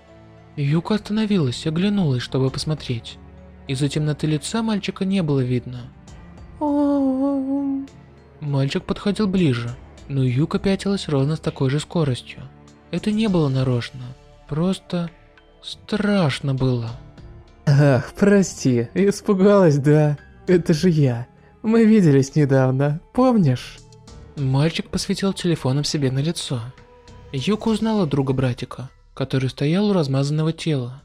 Юка остановилась оглянулась, чтобы посмотреть. Из-за темноты лица мальчика не было видно. Мальчик подходил ближе, но Юка пятилась ровно с такой же скоростью. Это не было нарочно, просто страшно было. Ах, прости, испугалась, да? Это же я. Мы виделись недавно, помнишь? Мальчик посветил телефоном себе на лицо. Юка узнала друга братика, который стоял у размазанного тела.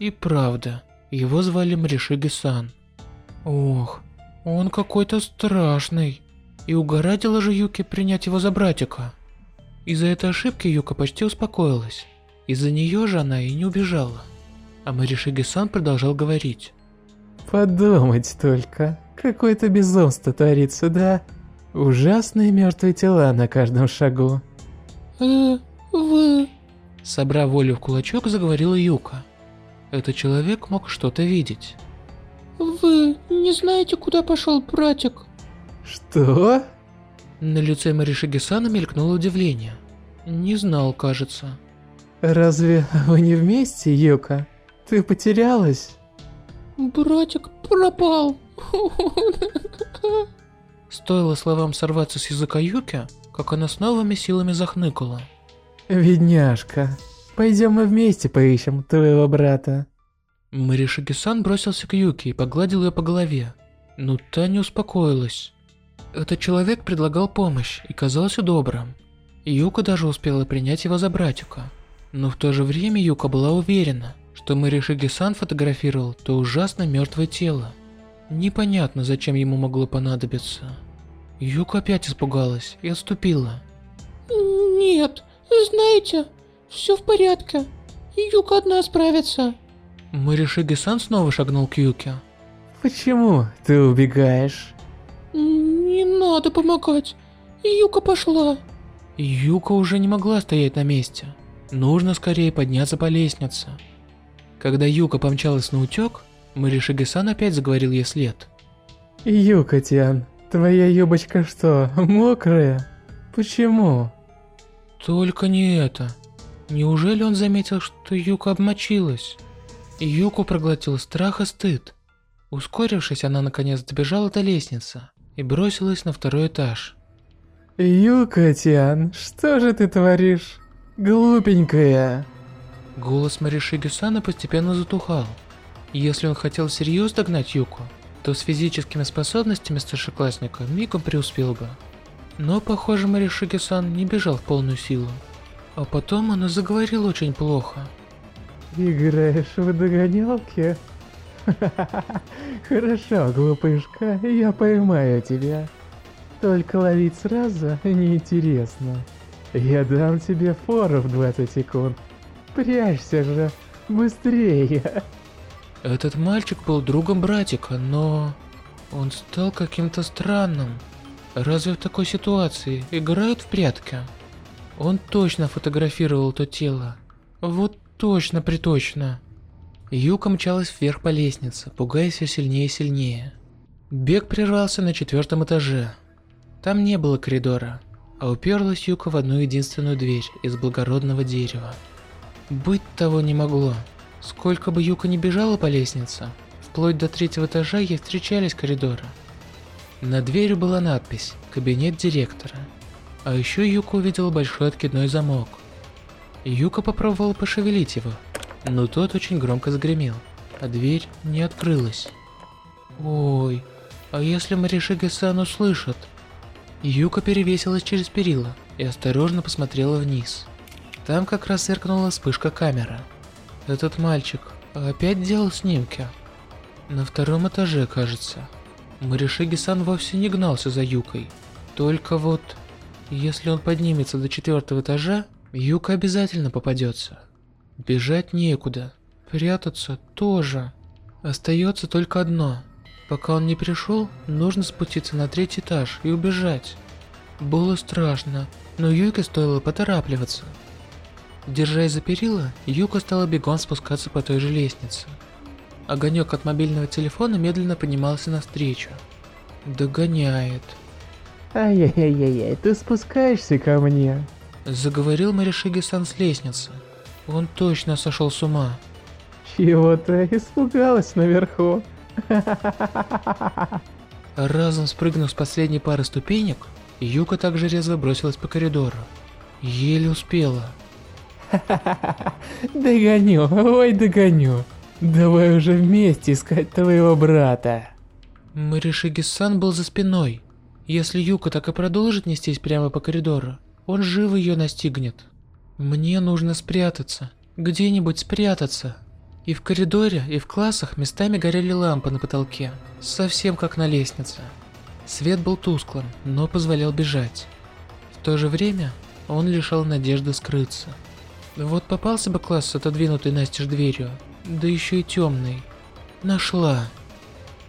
И правда, его звали Маришиги-сан. Ох, он какой-то страшный. И угораздило же Юки принять его за братика. Из-за этой ошибки Юка почти успокоилась. Из-за нее же она и не убежала. А Маришиги-сан продолжал говорить. Подумать только, какое-то безумство творится, да? Ужасные мертвые тела на каждом шагу. Э, вы... Собрав волю в кулачок, заговорила Юка. Этот человек мог что-то видеть. Вы не знаете, куда пошел братик? Что? На лице Маришиги-сана мелькнуло удивление. Не знал, кажется. Разве вы не вместе, Юка? Ты потерялась? Братик пропал. Стоило словам сорваться с языка Юки, как она с новыми силами захныкала. Бедняжка. Пойдем мы вместе поищем твоего брата. Маришиги-сан бросился к Юки и погладил ее по голове. Но та не успокоилась. Этот человек предлагал помощь и казался добрым. Юка даже успела принять его за братика. Но в то же время Юка была уверена, что Маришиги-сан фотографировал то ужасно мертвое тело. Непонятно, зачем ему могло понадобиться. Юка опять испугалась и отступила. Нет, знаете, все в порядке. Юка одна справится. Маришиги-сан снова шагнул к Юке. Почему ты убегаешь? Не надо помогать. Юка пошла. Юка уже не могла стоять на месте. Нужно скорее подняться по лестнице. Когда Юка помчалась на утек, Маришиги-сан опять заговорил ей след. Юка-тян, твоя юбочка что, мокрая? Почему? Только не это. Неужели он заметил, что Юка обмочилась? Юку проглотил страх и стыд. Ускорившись, она наконец добежала до лестницы и бросилась на второй этаж. Юка-тян, что же ты творишь? Глупенькая. Голос Маришиги-сана постепенно затухал. Если он хотел серьезно догнать Юку, то с физическими способностями старшеклассника мигом преуспел бы. Но, похоже, Маришиги-сан не бежал в полную силу. А потом он и заговорил очень плохо. Играешь в догонялки? Хорошо, глупышка, я поймаю тебя. Только ловить сразу неинтересно. Я дам тебе фору в 20 секунд. Прячься же, быстрее. Этот мальчик был другом братика, но... Он стал каким-то странным. Разве в такой ситуации играют в прятки? Он точно фотографировал то тело. Вот точно-приточно. Юка мчалась вверх по лестнице, пугаясь все сильнее и сильнее. Бег прервался на четвертом этаже. Там не было коридора, а уперлась Юка в одну единственную дверь из благородного дерева. Быть того не могло. Сколько бы Юка не бежала по лестнице, вплоть до третьего этажа ей встречались коридоры. На двери была надпись «Кабинет директора». А еще Юка увидела большой откидной замок. Юка попробовала пошевелить его, но тот очень громко загремел, а дверь не открылась. Ой, а если Маришига-сан услышит? Юка перевесилась через перила и осторожно посмотрела вниз. Там как раз сверкнула вспышка камеры. Этот мальчик опять делал снимки. На втором этаже, кажется. Маришиги-сан вовсе не гнался за Юкой. Только вот, если он поднимется до четвертого этажа, Юка обязательно попадется. Бежать некуда, прятаться тоже. Остается только одно. Пока он не пришел, нужно спуститься на третий этаж и убежать. Было страшно, но Юке стоило поторапливаться. Держась за перила, Юка стала бегом спускаться по той же лестнице. Огонек от мобильного телефона медленно поднимался навстречу. Догоняет. Ай-яй-яй-яй, ты спускаешься ко мне. Заговорил Маришиги-сан с лестницы. Он точно сошел с ума. Чего ты испугалась наверху? Разом спрыгнув с последней пары ступенек, Юка также резво бросилась по коридору. Еле успела. Догоню, ой, догоню. Давай уже вместе искать твоего брата. Маришиги-сан был за спиной. Если Юка так и продолжит нестись прямо по коридору, он живо ее настигнет. Мне нужно спрятаться. Где-нибудь спрятаться. И в коридоре, и в классах местами горели лампы на потолке, совсем как на лестнице. Свет был тусклым, но позволял бежать. В то же время он лишал надежды скрыться. Вот попался бы класс с отодвинутой настежь дверью, да еще и темный. Нашла.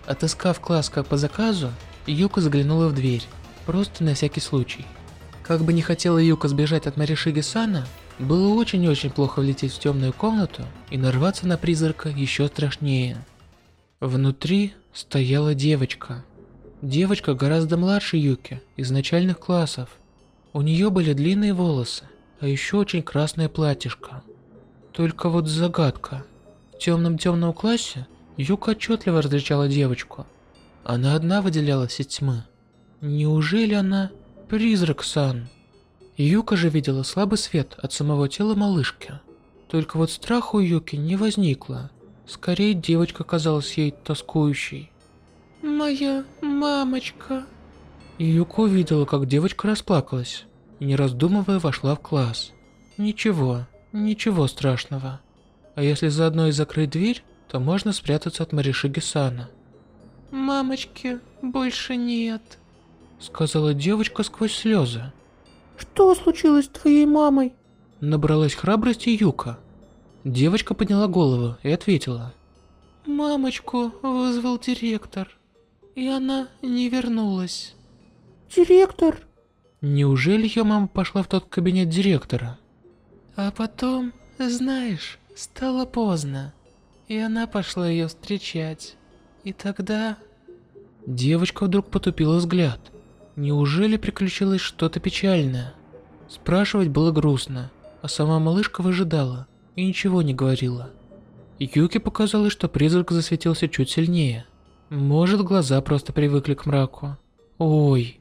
Отыскав класс как по заказу, Юка заглянула в дверь, просто на всякий случай. Как бы не хотела Юка сбежать от Маришиги Сана, было очень-очень плохо влететь в темную комнату и нарваться на призрака еще страшнее. Внутри стояла девочка. Девочка гораздо младше Юки, из начальных классов. У нее были длинные волосы, а еще очень красное платьишко. Только вот загадка. В темном-темном классе Юка отчетливо различала девочку. Она одна выделялась из тьмы. Неужели она призрак Сан? Юка же видела слабый свет от самого тела малышки. Только вот страха у Юки не возникло. Скорее, девочка казалась ей тоскующей. Моя мамочка. Юка увидела, как девочка расплакалась, и не раздумывая вошла в класс. Ничего, ничего страшного. А если заодно и закрыть дверь, то можно спрятаться от Маришиги Сана. Мамочки больше нет. Сказала девочка сквозь слезы. Что случилось с твоей мамой? Набралась храбрости Юка. Девочка подняла голову и ответила. Мамочку вызвал директор, и она не вернулась. Директор? Неужели ее мама пошла в тот кабинет директора? А потом, знаешь, стало поздно, и она пошла ее встречать. И тогда... Девочка вдруг потупила взгляд. Неужели приключилось что-то печальное? Спрашивать было грустно, а сама малышка выжидала и ничего не говорила. Юке показалось, что призрак засветился чуть сильнее. Может, глаза просто привыкли к мраку. Ой.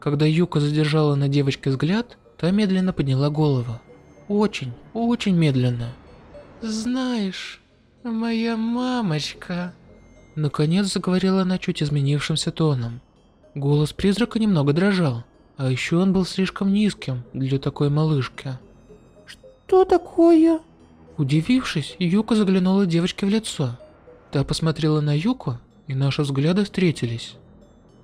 Когда Юка задержала на девочке взгляд, та медленно подняла голову. Очень, очень медленно. Знаешь, моя мамочка... Наконец заговорила она чуть изменившимся тоном. Голос призрака немного дрожал, а еще он был слишком низким для такой малышки. Что такое? Удивившись, Юка заглянула девочке в лицо. Та посмотрела на Юку, и наши взгляды встретились.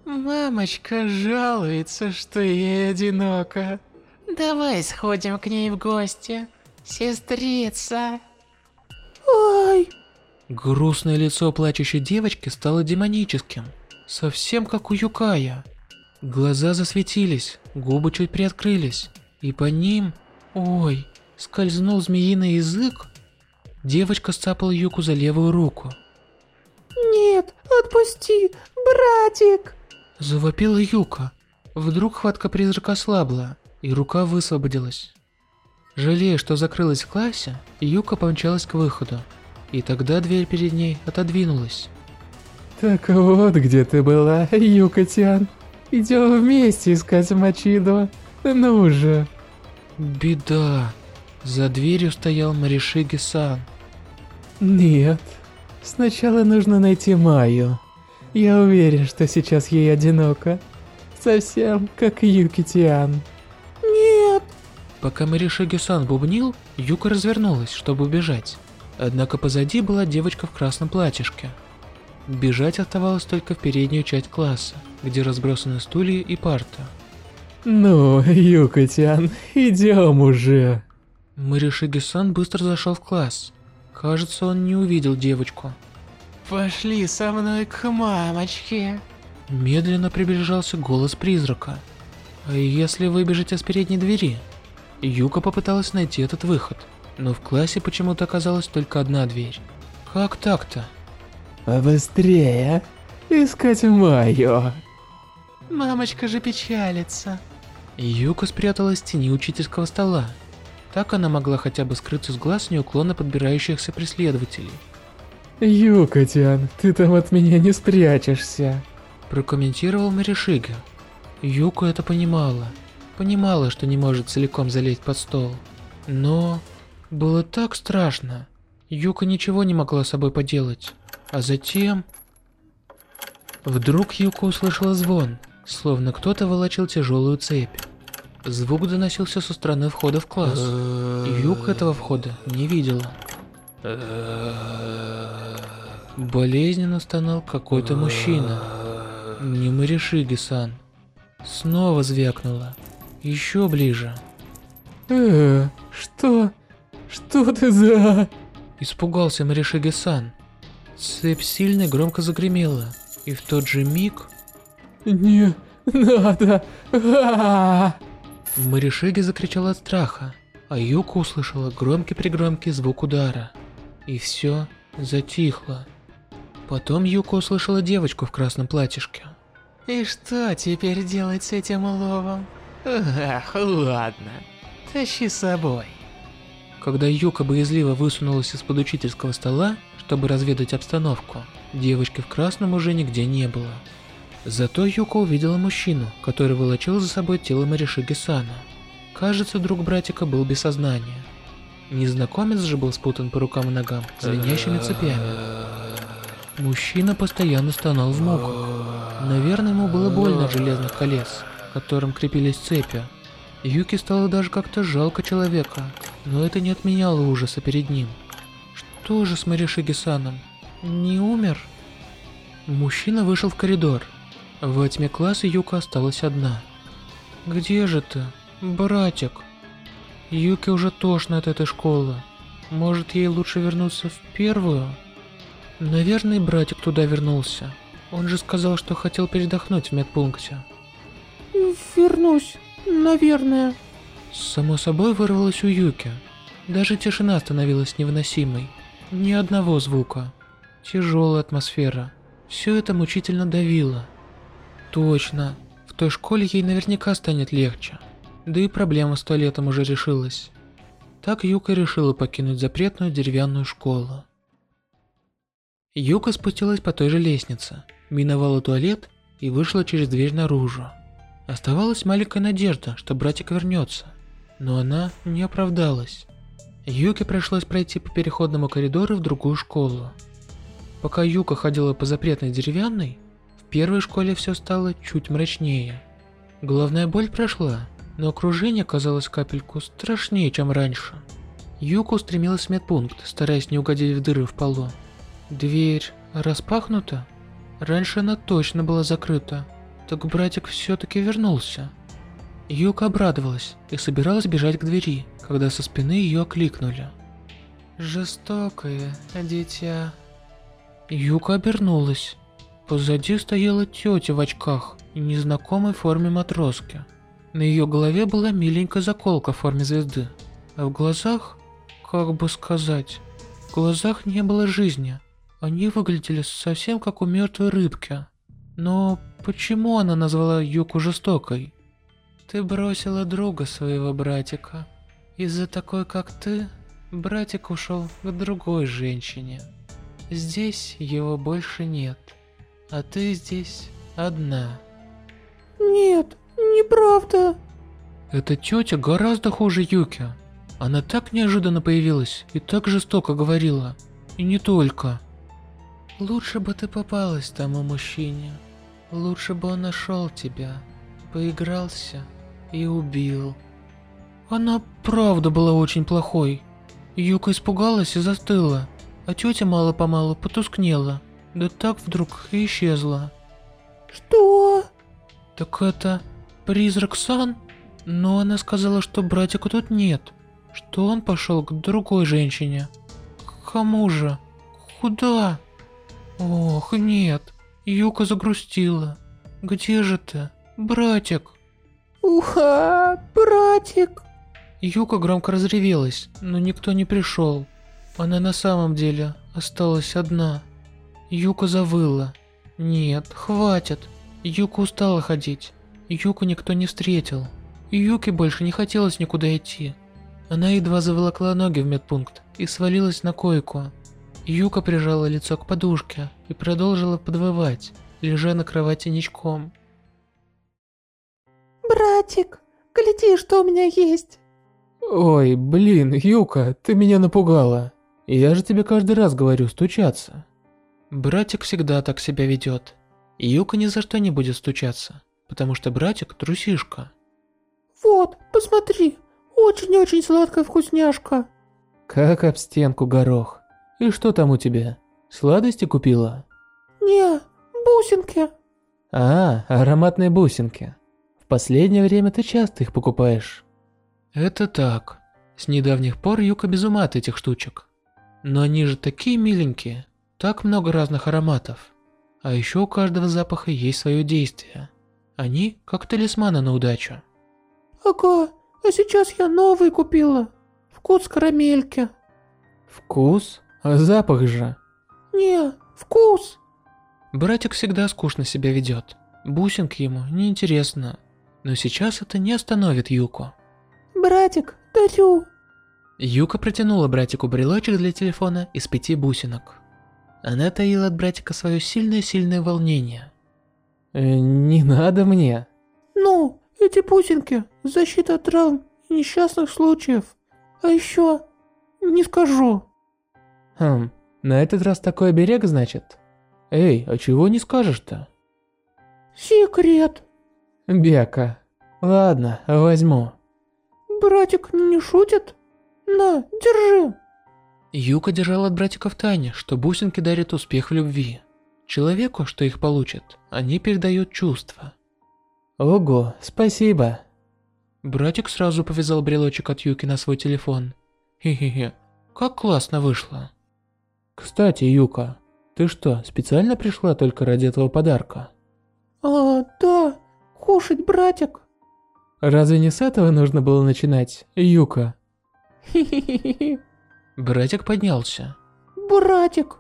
Мамочка жалуется, что ей одиноко. Давай сходим к ней в гости, сестрица. Ой! Грустное лицо плачущей девочки стало демоническим совсем как у Юкая. Глаза засветились, губы чуть приоткрылись, и по ним, ой, скользнул змеиный язык. Девочка сцапала Юку за левую руку. «Нет, отпусти, братик!» Завопила Юка. Вдруг хватка призрака ослабла, и рука высвободилась. Жалея, что закрылась в классе, Юка помчалась к выходу, и тогда дверь перед ней отодвинулась. Так вот где ты была, Юкатян. Идем вместе искать Мачидо. Ну же. Беда. За дверью стоял Маришиги-сан. Нет. Сначала нужно найти Майю. Я уверен, что сейчас ей одиноко. Совсем как Юкитиан. Нет. Пока Маришиги-сан бубнил, Юка развернулась, чтобы убежать. Однако позади была девочка в красном платьишке. Бежать оставалось только в переднюю часть класса, где разбросаны стулья и парта. Ну, Юкотян, идем уже. Маришиги-сан быстро зашел в класс. Кажется, он не увидел девочку. Пошли со мной к мамочке. Медленно приближался голос призрака. Если выбежать из передней двери? Юка попыталась найти этот выход, но в классе почему-то оказалась только одна дверь. Как так-то? Быстрее. Искать Майю. Мамочка же печалится. Юка спряталась в тени учительского стола. Так она могла хотя бы скрыться с глаз неуклонно подбирающихся преследователей. Юкатян, ты там от меня не спрячешься. Прокомментировал Маришига. Юка это понимала. Понимала, что не может целиком залезть под стол. Но было так страшно. Юка ничего не могла с собой поделать. А затем... Вдруг Юка услышала звон, словно кто-то волочил тяжелую цепь. Звук доносился со стороны входа в класс. Юка этого входа не видела. Болезненно стонал какой-то мужчина. Не Маришиги-сан. Снова звякнуло. Еще ближе. Э, что? Что ты за... Испугался Маришиги-сан. Цепь сильно и громко загремела. И в тот же миг... Не надо. А -а -а. Маришиги закричала от страха, а Юка услышала громкий-пригромкий звук удара. И все затихло. Потом Юка услышала девочку в красном платьишке. «И что теперь делать с этим уловом? Ах, ладно, тащи с собой». Когда Юка боязливо высунулась из-под учительского стола, чтобы разведать обстановку, девочки в красном уже нигде не было. Зато Юка увидела мужчину, который волочил за собой тело Маришиги Сана. Кажется, друг братика был без сознания. Незнакомец же был спутан по рукам и ногам звенящими цепями. Мужчина постоянно стонал в муках. Наверное, ему было больно железных колес, к которым крепились цепи. Юки стало даже как-то жалко человека, но это не отменяло ужаса перед ним. Что же с Маришиги-саном? Не умер? Мужчина вышел в коридор. В тьме класса Юка осталась одна. «Где же ты, братик?» Юки уже тошно от этой школы. Может, ей лучше вернуться в первую? Наверное, братик туда вернулся. Он же сказал, что хотел передохнуть в медпункте. Вернусь, наверное. Само собой вырвалось у Юки. Даже тишина становилась невыносимой. Ни одного звука. Тяжелая атмосфера. Все это мучительно давило. Точно. В той школе ей наверняка станет легче. Да и проблема с туалетом уже решилась. Так Юка решила покинуть запретную деревянную школу. Юка спустилась по той же лестнице, миновала туалет и вышла через дверь наружу. Оставалась маленькая надежда, что братик вернется, но она не оправдалась. Юке пришлось пройти по переходному коридору в другую школу. Пока Юка ходила по запретной деревянной, в первой школе все стало чуть мрачнее. Головная боль прошла, но окружение казалось капельку страшнее, чем раньше. Юка устремилась в медпункт, стараясь не угодить в дыры в полу. Дверь распахнута? Раньше она точно была закрыта. Так братик все-таки вернулся. Юка обрадовалась и собиралась бежать к двери, когда со спины ее окликнули. Жестокое дитя. Юка обернулась. Позади стояла тетя в очках и незнакомой форме матроски. На ее голове была миленькая заколка в форме звезды, а в глазах, как бы сказать, в глазах не было жизни. Они выглядели совсем как у мертвой рыбки. Но почему она назвала Юку жестокой? Ты бросила друга своего братика. Из-за такой, как ты, братик ушел к другой женщине. Здесь его больше нет, а ты здесь одна. Нет, неправда. Эта тетя гораздо хуже Юки. Она так неожиданно появилась и так жестоко говорила. И не только. Лучше бы ты попалась тому мужчине. Лучше бы он нашел тебя, поигрался и убил. Она правда была очень плохой. Юка испугалась и застыла, а тетя мало-помалу потускнела, да так вдруг и исчезла. Что? Так это призрак Сан? Но она сказала, что братика тут нет, что он пошел к другой женщине. К кому же? Куда? Ох, нет. Юка загрустила. Где же ты, братик? Уха, братик. Юка громко разревелась, но никто не пришел. Она на самом деле осталась одна. Юка завыла. Нет, хватит. Юка устала ходить. Юку никто не встретил. Юке больше не хотелось никуда идти. Она едва заволокла ноги в медпункт и свалилась на койку. Юка прижала лицо к подушке и продолжила подвывать, лежа на кровати ничком. «Братик, гляди, что у меня есть!» «Ой, блин, Юка, ты меня напугала. Я же тебе каждый раз говорю стучаться. Братик всегда так себя ведет. Юка ни за что не будет стучаться, потому что братик трусишка. Вот, посмотри, очень-очень сладкая вкусняшка. Как об стенку горох. И что там у тебя? Сладости купила? Не, бусинки. А, ароматные бусинки. В последнее время ты часто их покупаешь. Это так. С недавних пор Юка без ума от этих штучек. Но они же такие миленькие. Так много разных ароматов. А еще у каждого запаха есть свое действие. Они как талисманы на удачу. Ага, а сейчас я новый купила. Вкус карамельки. Вкус? А запах же. Не, вкус. Братик всегда скучно себя ведет. Бусинки ему неинтересно. Но сейчас это не остановит Юку. Братик, дарю. Юка протянула братику брелочек для телефона из пяти бусинок. Она таила от братика свое сильное-сильное волнение. Э, не надо мне. Ну, эти бусинки – защита от травм и несчастных случаев. А еще не скажу. Хм, на этот раз такой оберег, значит? Эй, а чего не скажешь-то? Секрет. Бека. Ладно, возьму. Братик не шутит? На, держи. Юка держала от братика в тайне, что бусинки дарят успех в любви. Человеку, что их получит, они передают чувства. Ого, спасибо. Братик сразу повязал брелочек от Юки на свой телефон. Хе-хе-хе, как классно вышло. Кстати, Юка, ты что, специально пришла только ради этого подарка? А, да, кушать, братик. Разве не с этого нужно было начинать, Юка? Хе-хе-хе. Братик поднялся. Братик.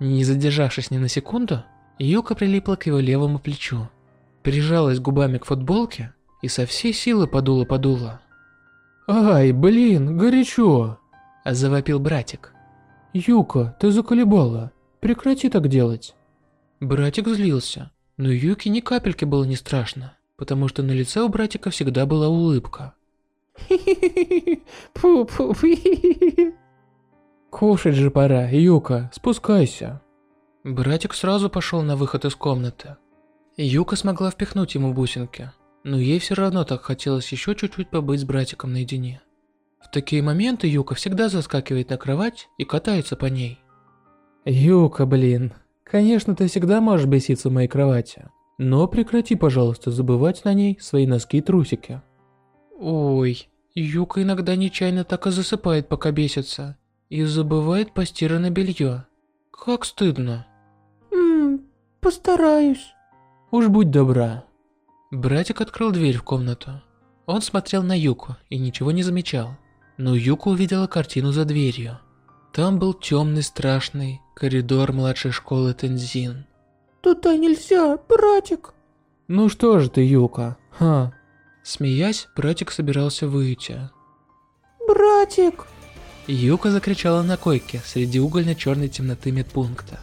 Не задержавшись ни на секунду, Юка прилипла к его левому плечу, прижалась губами к футболке и со всей силы подула-подула. Ай, блин, горячо. Завопил братик. Юка, ты заколебала. Прекрати так делать. Братик злился, но Юке ни капельки было не страшно, потому что на лице у братика всегда была улыбка. Пу-пу. Кушать же пора, Юка, спускайся. Братик сразу пошел на выход из комнаты. Юка смогла впихнуть ему бусинки, но ей все равно так хотелось еще чуть-чуть побыть с братиком наедине. В такие моменты Юка всегда заскакивает на кровать и катается по ней. Юка, блин. Конечно, ты всегда можешь беситься в моей кровати. Но прекрати, пожалуйста, забывать на ней свои носки и трусики. Ой, Юка иногда нечаянно так и засыпает, пока бесится. И забывает постиранное белье. Как стыдно. Ммм, постараюсь. Уж будь добра. Братик открыл дверь в комнату. Он смотрел на Юку и ничего не замечал. Но Юка увидела картину за дверью. Там был темный страшный коридор младшей школы Тензин. Туда нельзя, братик. Ну что же ты, Юка? Ха. Смеясь, братик собирался выйти. Братик. Юка закричала на койке среди угольно-черной темноты медпункта.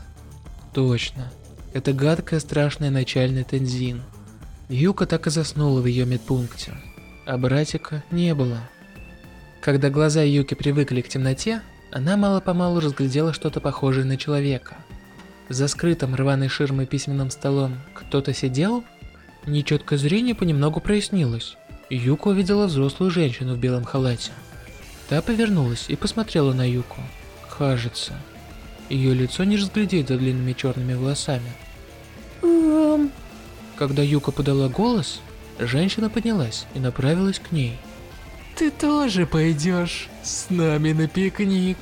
Точно. Это гадкая страшная начальная Тензин. Юка так и заснула в ее медпункте, а братика не было. Когда глаза Юки привыкли к темноте, она мало-помалу разглядела что-то похожее на человека. За скрытым рваной ширмой письменным столом кто-то сидел? Нечеткое зрение понемногу прояснилось. Юка увидела взрослую женщину в белом халате. Та повернулась и посмотрела на Юку. Кажется, ее лицо не разглядеть за длинными черными волосами. Эм, Когда Юка подала голос, женщина поднялась и направилась к ней. Ты тоже пойдешь с нами на пикник.